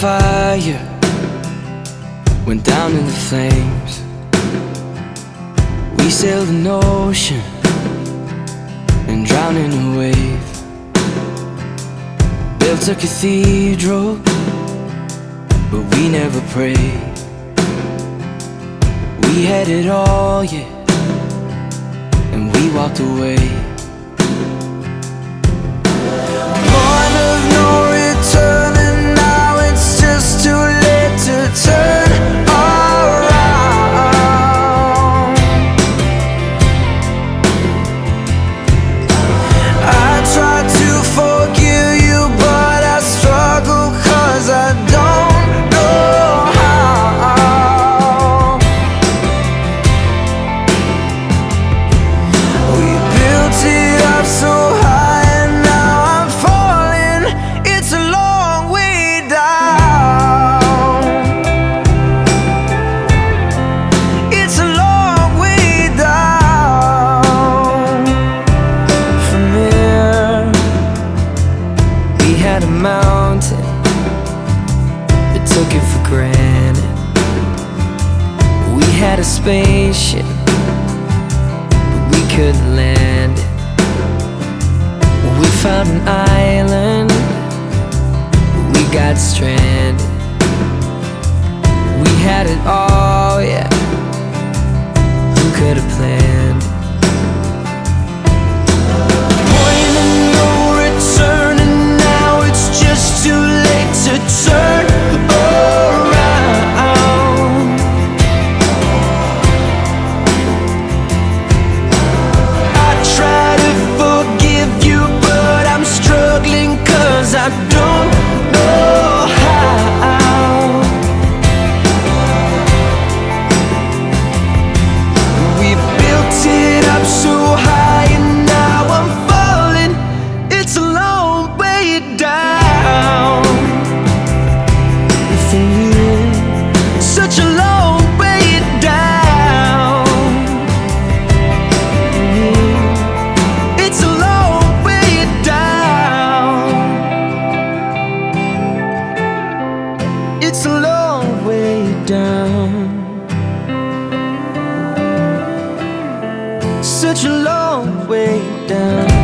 fire went down in the flames. We sailed an ocean and drowned in a wave. Built a cathedral, but we never prayed. We had it all, yeah, and we walked away. Granted. We had a spaceship but we couldn't land it. We found an island, but we got stranded. We had it all, yeah. Who could have planned down. You, such a long way down. It's a long way down. It's a long way down. Such a long way down.